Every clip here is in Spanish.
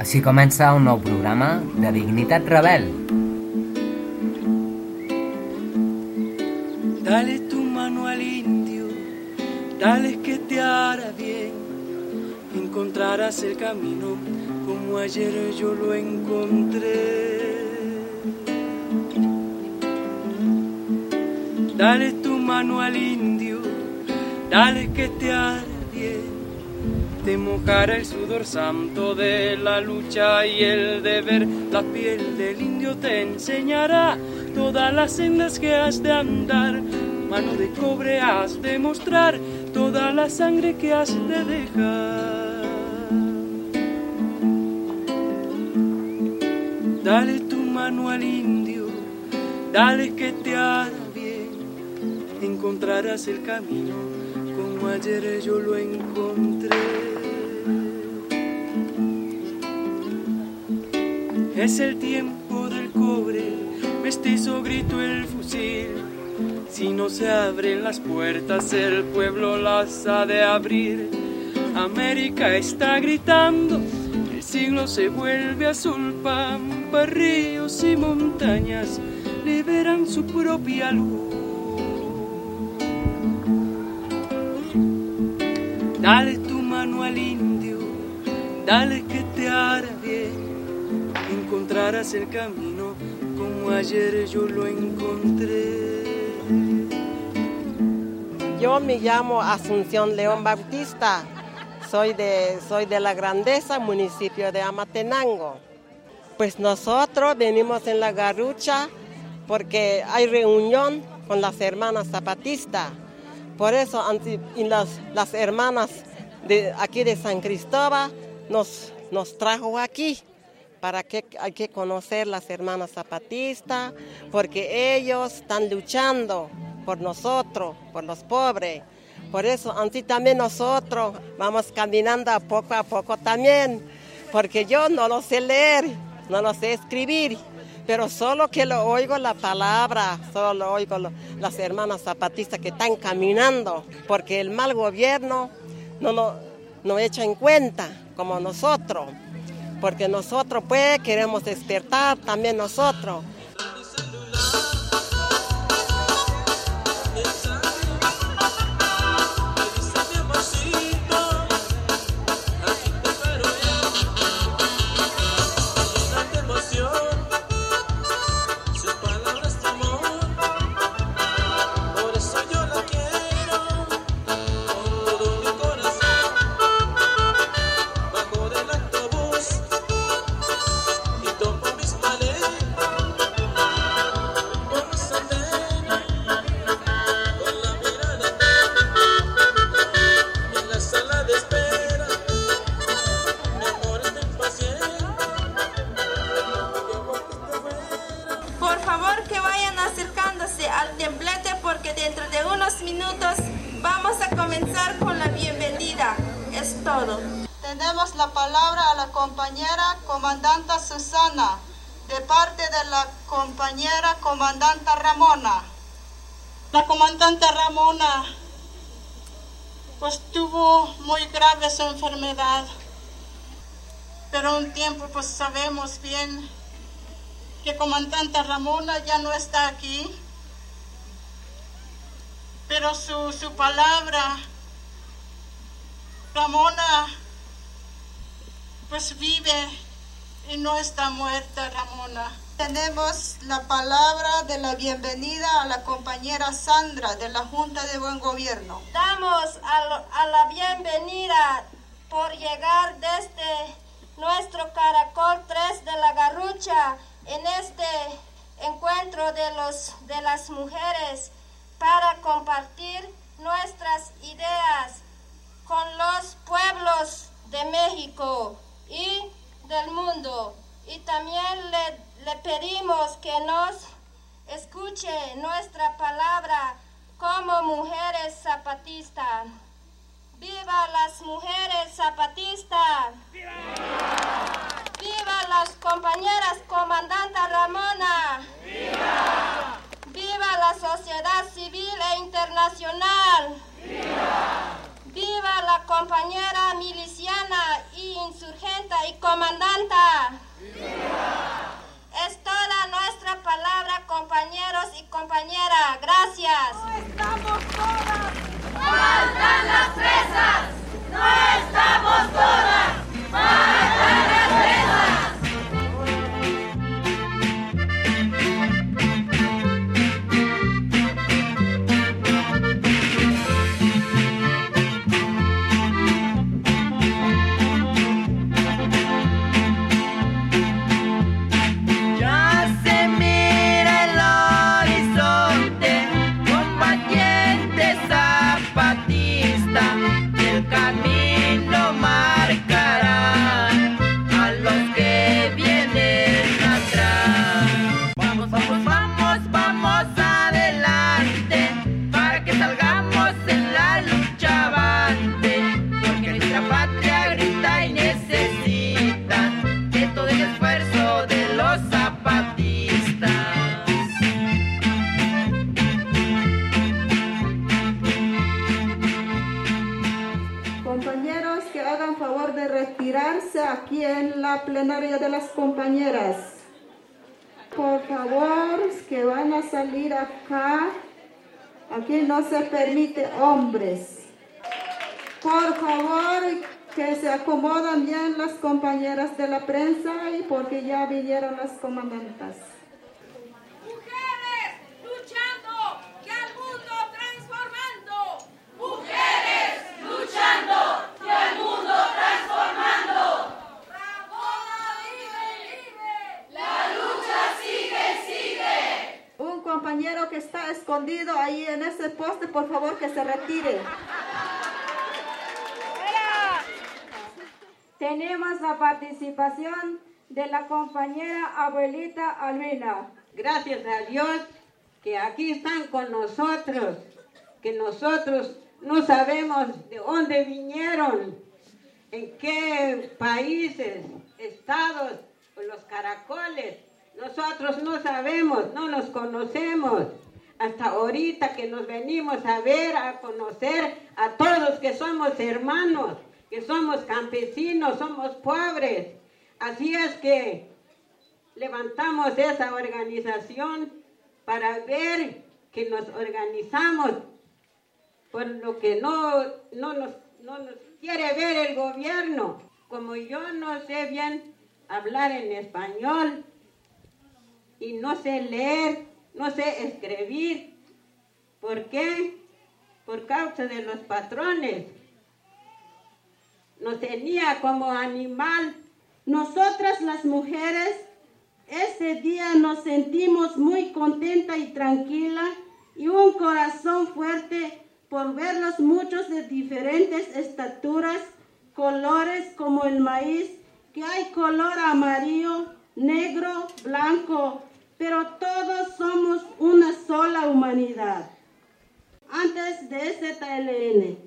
Així comença un nou programa de Dignitat Rebel. Dale tu mano al indio, dale que te hará bien. Encontrarás el camino como ayer yo lo encontré. Dale tu mano al indio, dale que te hará. Te mojará el sudor santo de la lucha y el deber. La piel del indio te enseñará todas las sendas que has de andar. Mano de cobre has de mostrar toda la sangre que has de dejar. Dale tu mano al indio, dale que te hará bien. Encontrarás el camino como ayer yo lo encontré. Es el tiempo del cobre, mestizo grito el fusil. Si no se abren las puertas, el pueblo las ha de abrir. América está gritando, el siglo se vuelve azul, pampa, ríos y montañas liberan su propia luz. Dale tu mano al indio, dale que te hará bien encontrarás el camino como ayer yo lo encontré. Yo me llamo Asunción León Bautista. Soy de, soy de la Grandeza, municipio de Amatenango. Pues nosotros venimos en la garrucha porque hay reunión con las hermanas zapatistas. Por eso y las, las hermanas de aquí de San Cristóbal nos, nos trajo aquí para que hay que conocer las hermanas zapatistas, porque ellos están luchando por nosotros, por los pobres. Por eso, así también nosotros vamos caminando poco a poco también, porque yo no lo sé leer, no lo sé escribir, pero solo que lo oigo la palabra, solo lo oigo las hermanas zapatistas que están caminando, porque el mal gobierno no nos no echa en cuenta como nosotros porque nosotros pues queremos despertar también nosotros. Susana, de parte de la compañera comandante Ramona. La comandante Ramona pues tuvo muy grave su enfermedad, pero un tiempo pues sabemos bien que comandante Ramona ya no está aquí, pero su, su palabra, Ramona pues vive y no está muerta Ramona. Tenemos la palabra de la bienvenida a la compañera Sandra de la Junta de Buen Gobierno. Damos a, la bienvenida por llegar desde nuestro Caracol 3 de la Garrucha en este encuentro de, los, de las mujeres para compartir nuestras ideas con los pueblos de México y del mundo. Y también le, le pedimos que nos escuche nuestra palabra como mujeres zapatistas. ¡Viva las mujeres zapatistas! ¡Viva! ¡Viva las compañeras comandanta Ramona! ¡Viva! ¡Viva la sociedad civil e internacional! ¡Viva! ¡Viva la compañera miliciana y insurgente y comandanta. Es toda nuestra palabra, compañeros y compañeras. Gracias. No estamos todas. Faltan las presas. No estamos todas. Compañeras. Por favor, que van a salir acá. Aquí no se permite hombres. Por favor, que se acomodan bien las compañeras de la prensa y porque ya vinieron las comandantas. Mujeres luchando y al mundo transformando. Mujeres luchando y al mundo transformando. Ramona vive, vive. La lucha sigue, sigue. Un compañero que está escondido ahí en ese poste, por favor que se retire. Tenemos la participación de la compañera abuelita Albina. Gracias a Dios que aquí están con nosotros, que nosotros no sabemos de dónde vinieron, en qué países, estados, los caracoles. Nosotros no sabemos, no nos conocemos. Hasta ahorita que nos venimos a ver, a conocer a todos que somos hermanos, que somos campesinos, somos pobres. Así es que levantamos esa organización para ver que nos organizamos por lo que no, no, nos, no nos quiere ver el gobierno. Como yo no sé bien hablar en español y no sé leer, no sé escribir. ¿Por qué? Por causa de los patrones. Nos tenía como animal. Nosotras las mujeres ese día nos sentimos muy contenta y tranquila y un corazón fuerte por verlos muchos de diferentes estaturas, colores como el maíz, que hay color amarillo, negro, blanco, pero todos somos una sola humanidad. Antes de ZLN,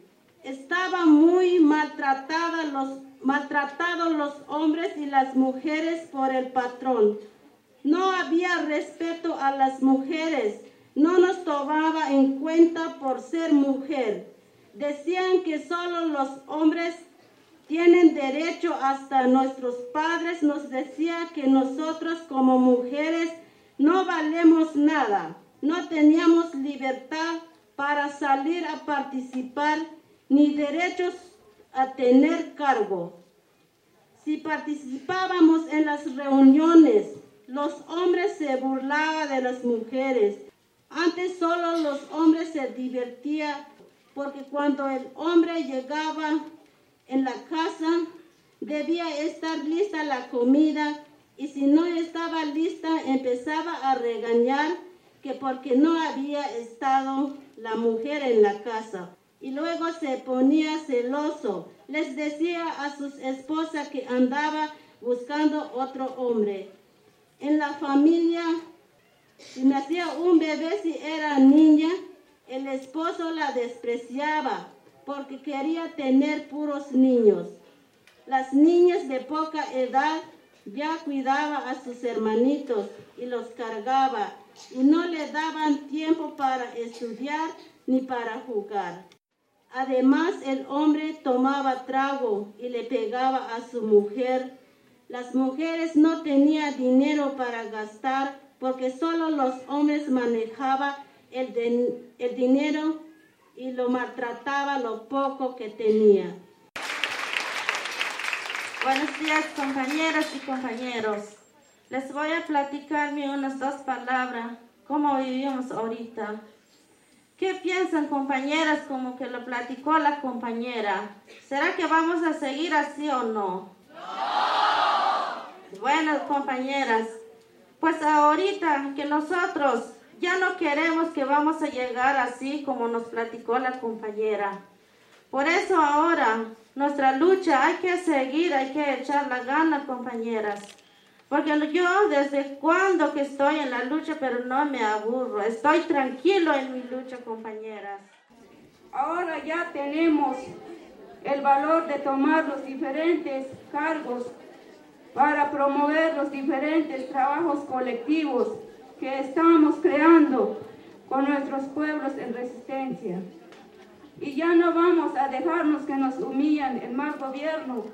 estaban muy maltratadas los, maltratados los hombres y las mujeres por el patrón. No había respeto a las mujeres, no nos tomaba en cuenta por ser mujer. Decían que solo los hombres tienen derecho, hasta nuestros padres nos decían que nosotros como mujeres no valemos nada, no teníamos libertad para salir a participar ni derechos a tener cargo. Si participábamos en las reuniones, los hombres se burlaban de las mujeres. Antes solo los hombres se divertían porque cuando el hombre llegaba en la casa debía estar lista la comida y si no estaba lista empezaba a regañar que porque no había estado la mujer en la casa. Y luego se ponía celoso. Les decía a sus esposas que andaba buscando otro hombre. En la familia, si nacía un bebé, si era niña, el esposo la despreciaba porque quería tener puros niños. Las niñas de poca edad ya cuidaba a sus hermanitos y los cargaba y no le daban tiempo para estudiar ni para jugar. Además, el hombre tomaba trago y le pegaba a su mujer. Las mujeres no tenían dinero para gastar porque solo los hombres manejaban el, el dinero y lo maltrataba lo poco que tenía. Buenos días compañeras y compañeros. Les voy a platicarme unas dos palabras, cómo vivimos ahorita. ¿Qué piensan compañeras como que lo platicó la compañera? ¿Será que vamos a seguir así o no? Bueno, compañeras, pues ahorita que nosotros ya no queremos que vamos a llegar así como nos platicó la compañera. Por eso ahora nuestra lucha hay que seguir, hay que echar la gana, compañeras. Porque yo desde cuando que estoy en la lucha, pero no me aburro. Estoy tranquilo en mi lucha, compañeras. Ahora ya tenemos el valor de tomar los diferentes cargos para promover los diferentes trabajos colectivos que estamos creando con nuestros pueblos en resistencia. Y ya no vamos a dejarnos que nos humillan el mal gobierno,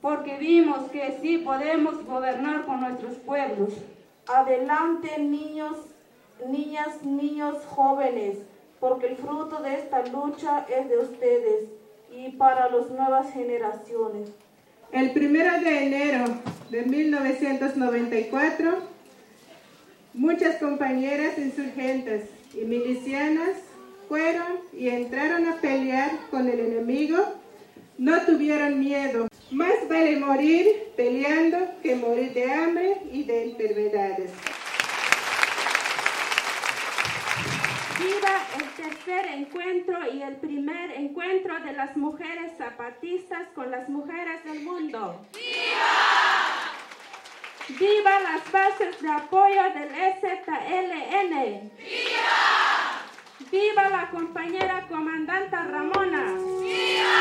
porque vimos que sí podemos gobernar con nuestros pueblos. Adelante niños, niñas, niños jóvenes, porque el fruto de esta lucha es de ustedes y para las nuevas generaciones. El primero de enero de 1994, muchas compañeras insurgentes y milicianas fueron y entraron a pelear con el enemigo. No tuvieron miedo. Más vale morir peleando que morir de hambre y de enfermedades. Viva el tercer encuentro y el primer encuentro de las mujeres zapatistas con las mujeres del mundo. ¡Viva! ¡Viva las bases de apoyo del EZLN! ¡Viva! ¡Viva la compañera comandanta Ramona! ¡Viva!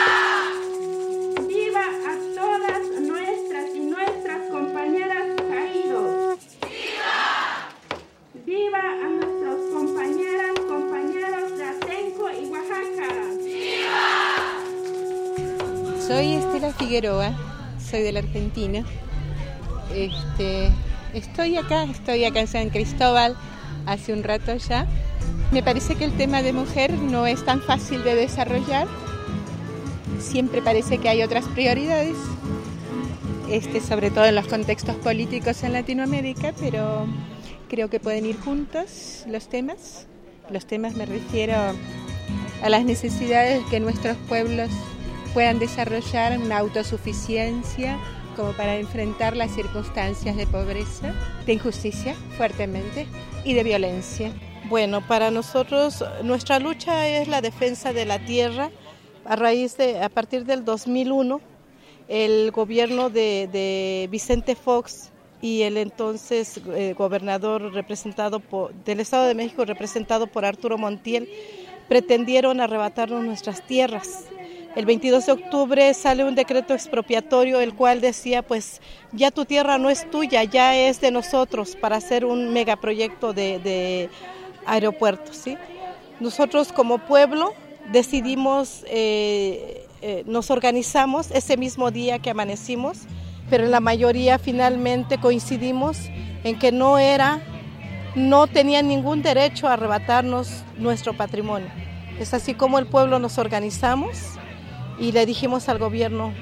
¡Viva a todas nuestras y nuestras compañeras caídos! ¡Viva! ¡Viva a nuestros compañeras, compañeros de Atenco y Oaxaca! Soy Estela Figueroa, soy de la Argentina. Este, estoy acá, estoy acá en San Cristóbal hace un rato ya. Me parece que el tema de mujer no es tan fácil de desarrollar. Siempre parece que hay otras prioridades, este, sobre todo en los contextos políticos en Latinoamérica, pero creo que pueden ir juntos los temas. Los temas me refiero a las necesidades que nuestros pueblos puedan desarrollar una autosuficiencia como para enfrentar las circunstancias de pobreza, de injusticia fuertemente y de violencia. Bueno, para nosotros nuestra lucha es la defensa de la tierra. A raíz de, a partir del 2001, el gobierno de, de Vicente Fox y el entonces eh, gobernador representado del Estado de México, representado por Arturo Montiel, pretendieron arrebatarnos nuestras tierras. El 22 de octubre sale un decreto expropiatorio el cual decía pues ya tu tierra no es tuya, ya es de nosotros para hacer un megaproyecto de aeropuertos. ¿sí? Nosotros como pueblo decidimos, eh, eh, nos organizamos ese mismo día que amanecimos, pero la mayoría finalmente coincidimos en que no era, no tenían ningún derecho a arrebatarnos nuestro patrimonio. Es así como el pueblo nos organizamos y le dijimos al gobierno,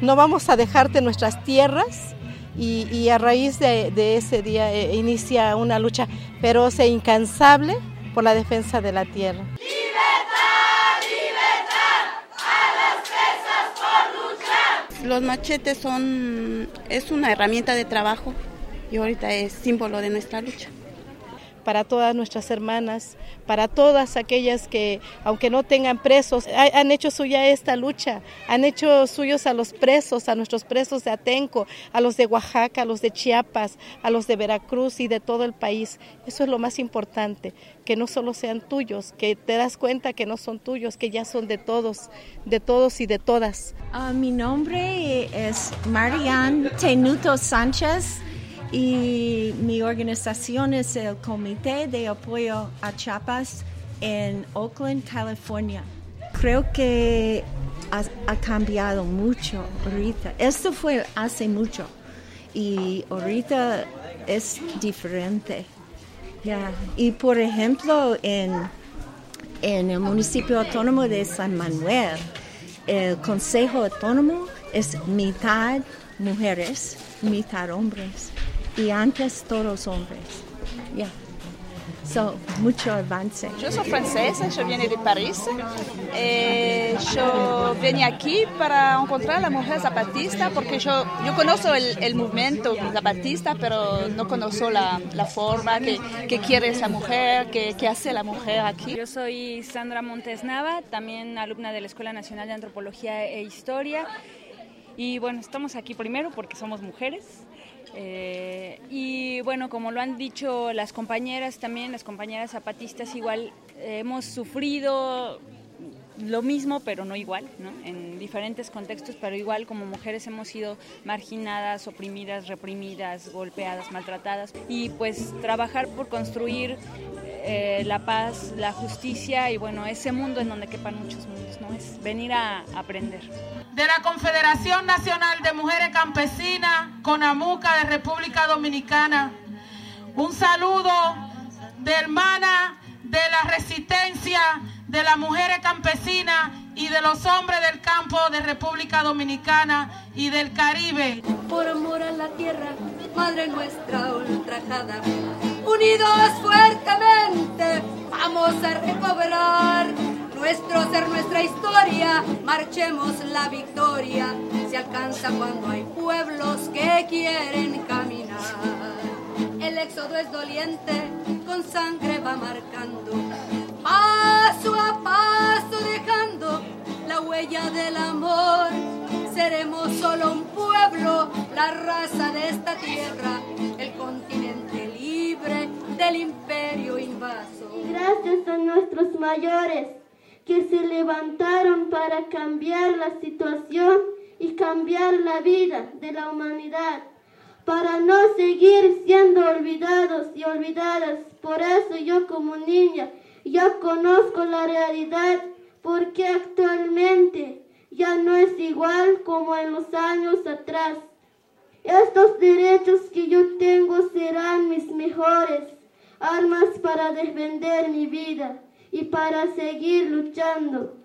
no vamos a dejarte nuestras tierras y, y a raíz de, ese día eh, inicia una lucha feroz e incansable por la defensa de la tierra. Los machetes son, es una herramienta de trabajo y ahorita es símbolo de nuestra lucha para todas nuestras hermanas, para todas aquellas que, aunque no tengan presos, han hecho suya esta lucha, han hecho suyos a los presos, a nuestros presos de Atenco, a los de Oaxaca, a los de Chiapas, a los de Veracruz y de todo el país. Eso es lo más importante, que no solo sean tuyos, que te das cuenta que no son tuyos, que ya son de todos, de todos y de todas. Uh, mi nombre es Marianne Tenuto Sánchez y mi organización es el Comité de Apoyo a Chiapas en Oakland, California. creo que ha, cambiado mucho ahorita. Esto fue hace mucho y ahorita es diferente. Ya. Y por ejemplo, en, en el municipio autónomo de San Manuel, el Consejo Autónomo es mitad mujeres, mitad hombres. Y antes todos hombres. Ya. So, mucho avance. Yo soy francesa, yo vine de París. Eh, yo vine aquí para encontrar a la mujer zapatista porque yo, yo conozco el, el movimiento zapatista, pero no conozco la, la forma que, que, quiere esa mujer, que, que, hace la mujer aquí. Yo soy Sandra Montes Nava, también alumna de la Escuela Nacional de Antropología e Historia. Y bueno, estamos aquí primero porque somos mujeres. Eh, y bueno, como lo han dicho las compañeras también, las compañeras zapatistas igual eh, hemos sufrido lo mismo, pero no igual, ¿no? en diferentes contextos, pero igual como mujeres hemos sido marginadas, oprimidas, reprimidas, golpeadas, maltratadas. Y pues trabajar por construir eh, la paz, la justicia y bueno, ese mundo en donde quepan muchos mundos, ¿no? Es venir a aprender de la Confederación Nacional de Mujeres Campesinas, CONAMUCA de República Dominicana. Un saludo de hermana de la resistencia de las mujeres campesinas y de los hombres del campo de República Dominicana y del Caribe. Por amor a la tierra, Madre nuestra ultrajada, unidos fuertemente, vamos a recobrar nuestro ser, nuestra historia, marchemos la victoria, se alcanza cuando hay pueblos que quieren caminar. El éxodo es doliente, con sangre va marcando, paso a paso dejando la huella del amor. Seremos solo un pueblo, la raza de esta tierra, el continente del imperio invaso. Gracias a nuestros mayores que se levantaron para cambiar la situación y cambiar la vida de la humanidad, para no seguir siendo olvidados y olvidadas. Por eso yo como niña, ya conozco la realidad, porque actualmente ya no es igual como en los años atrás. Estos derechos que yo tengo serán mis mejores armas para defender mi vida y para seguir luchando.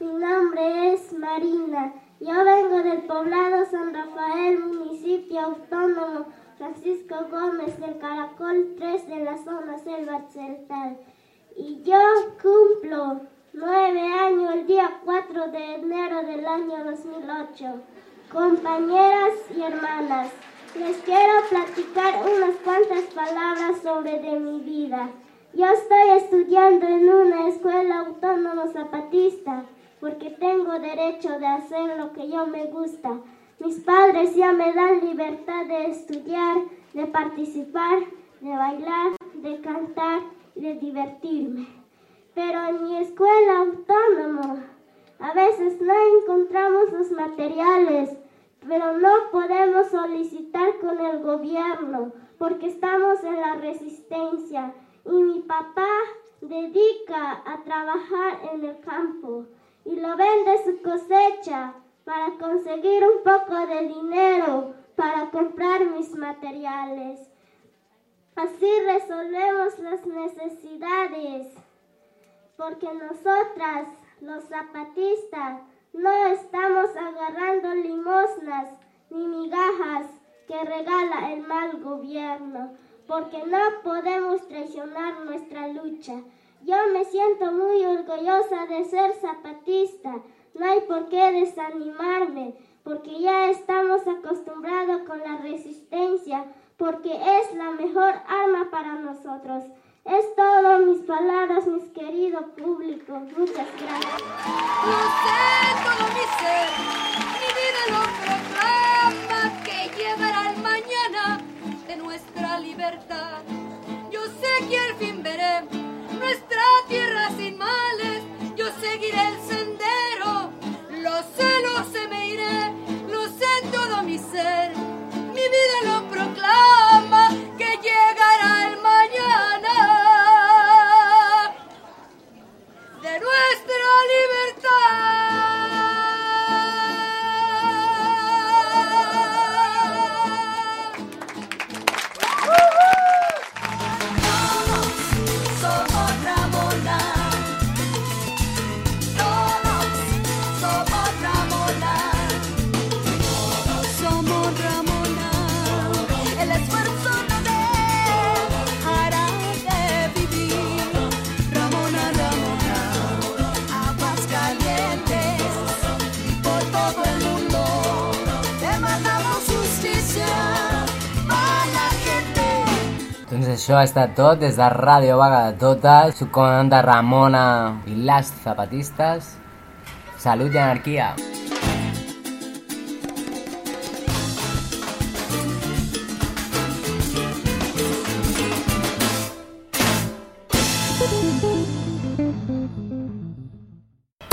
Mi nombre es Marina. Yo vengo del poblado San Rafael, municipio autónomo Francisco Gómez del Caracol 3 de la zona selva occidental. Y yo cumplo nueve años el día 4 de enero del año 2008. Compañeras y hermanas, les quiero platicar unas cuantas palabras sobre de mi vida. Yo estoy estudiando en una escuela autónoma zapatista porque tengo derecho de hacer lo que yo me gusta. Mis padres ya me dan libertad de estudiar, de participar, de bailar, de cantar y de divertirme. Pero en mi escuela autónoma a veces no encontramos los materiales, pero no podemos solicitar con el gobierno porque estamos en la resistencia y mi papá dedica a trabajar en el campo y lo vende su cosecha para conseguir un poco de dinero para comprar mis materiales. Así resolvemos las necesidades, porque nosotras, los zapatistas, no estamos agarrando limosnas ni migajas que regala el mal gobierno porque no podemos traicionar nuestra lucha. Yo me siento muy orgullosa de ser zapatista. No hay por qué desanimarme, porque ya estamos acostumbrados con la resistencia, porque es la mejor arma para nosotros. Es todo mis palabras, mis queridos públicos. Muchas gracias. No sé todo mi ser, mi vida lo proclama que llevará el mañana de nuestra libertad. Yo sé que al fin veré nuestra això ha estat tot des de Ràdio Vaga de Totes, su comandante Ramona i las zapatistes. Salut i anarquia!